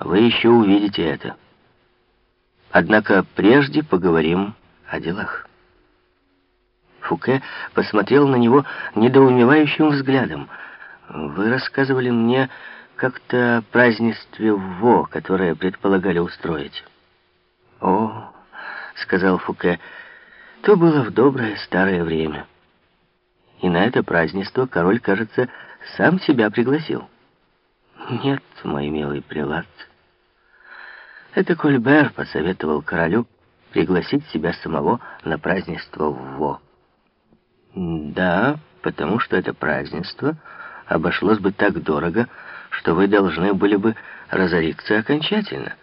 Вы еще увидите это. Однако прежде поговорим о делах. Фуке посмотрел на него недоумевающим взглядом. «Вы рассказывали мне как-то о празднестве Во, которое предполагали устроить». «О», — сказал Фуке, — «то было в доброе старое время». И на это празднество король, кажется, сам себя пригласил. «Нет, мой милый прилад, это Кольбер посоветовал королю пригласить себя самого на празднество в Во». Да, потому что это празднество обошлось бы так дорого, что вы должны были бы разориться окончательно.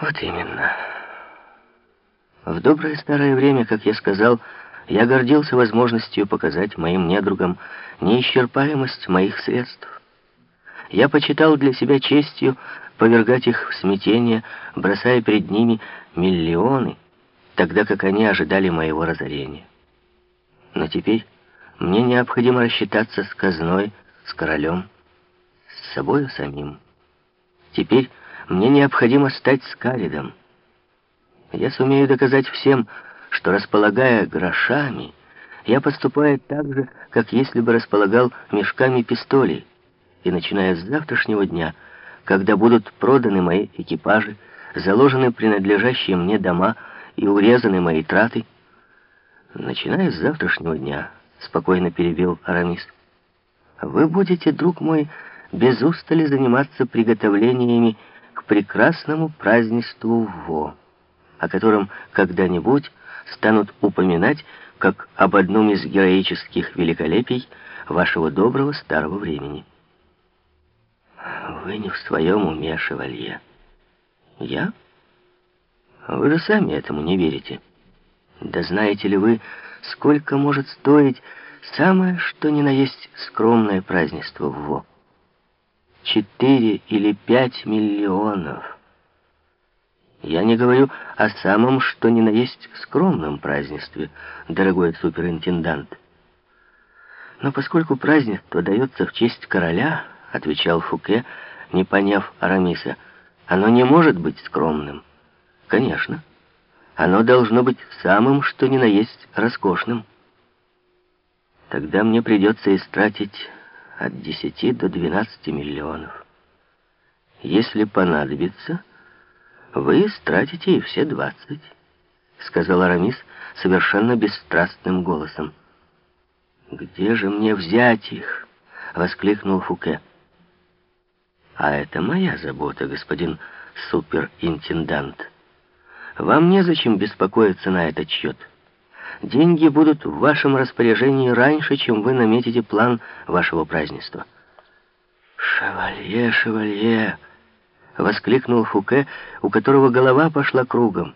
Вот именно. В доброе старое время, как я сказал, я гордился возможностью показать моим недругам неисчерпаемость моих средств. Я почитал для себя честью повергать их в смятение, бросая перед ними миллионы, тогда как они ожидали моего разорения. Но теперь мне необходимо рассчитаться с казной, с королем, с собою самим. Теперь мне необходимо стать скалидом. Я сумею доказать всем, что, располагая грошами, я поступаю так же, как если бы располагал мешками пистолей. И начиная с завтрашнего дня, когда будут проданы мои экипажи, заложены принадлежащие мне дома и урезаны мои траты, «Начиная с завтрашнего дня», — спокойно перебил Арамис, «вы будете, друг мой, без устали заниматься приготовлениями к прекрасному празднеству Во, о котором когда-нибудь станут упоминать как об одном из героических великолепий вашего доброго старого времени». «Вы не в своем уме, шевалье». «Я? Вы же сами этому не верите». Да знаете ли вы, сколько может стоить самое, что ни на есть скромное празднество в ВО? Четыре или пять миллионов. Я не говорю о самом, что ни на есть скромном празднестве, дорогой суперинтендант. Но поскольку празднество дается в честь короля, отвечал Фуке, не поняв Арамиса, оно не может быть скромным. Конечно. Оно должно быть самым, что ни на есть, роскошным. Тогда мне придется истратить от 10 до 12 миллионов. Если понадобится, вы истратите и все 20, сказал Арамис совершенно бесстрастным голосом. «Где же мне взять их?» — воскликнул Фуке. «А это моя забота, господин суперинтендант». Вам незачем беспокоиться на этот счет. Деньги будут в вашем распоряжении раньше, чем вы наметите план вашего празднества. «Шевалье, шевалье!» — воскликнул Фуке, у которого голова пошла кругом.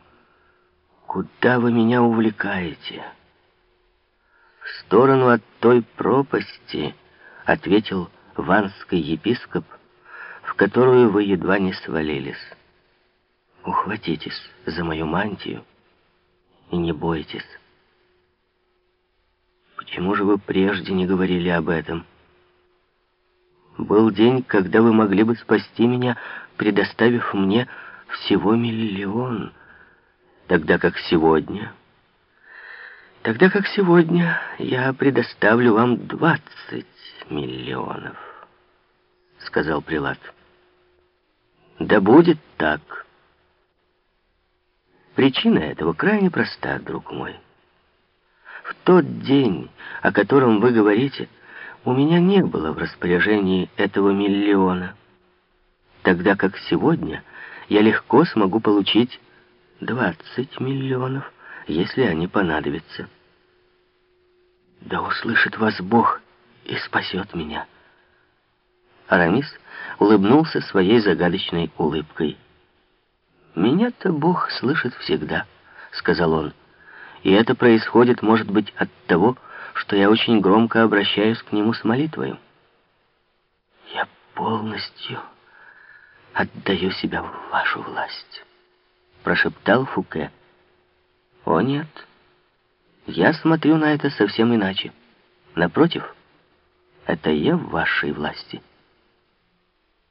«Куда вы меня увлекаете?» «В сторону от той пропасти», — ответил ванский епископ, «в которую вы едва не свалились». Ухватитесь за мою мантию и не бойтесь. Почему же вы прежде не говорили об этом? Был день, когда вы могли бы спасти меня, предоставив мне всего миллион, тогда как сегодня... Тогда как сегодня я предоставлю вам двадцать миллионов, сказал Прилад. Да будет так. Причина этого крайне проста, друг мой. В тот день, о котором вы говорите, у меня не было в распоряжении этого миллиона, тогда как сегодня я легко смогу получить 20 миллионов, если они понадобятся. Да услышит вас Бог и спасет меня. Арамис улыбнулся своей загадочной улыбкой. «Меня-то Бог слышит всегда», — сказал он. «И это происходит, может быть, от того, что я очень громко обращаюсь к Нему с молитвой. Я полностью отдаю себя в вашу власть», — прошептал Фуке. «О нет, я смотрю на это совсем иначе. Напротив, это я в вашей власти».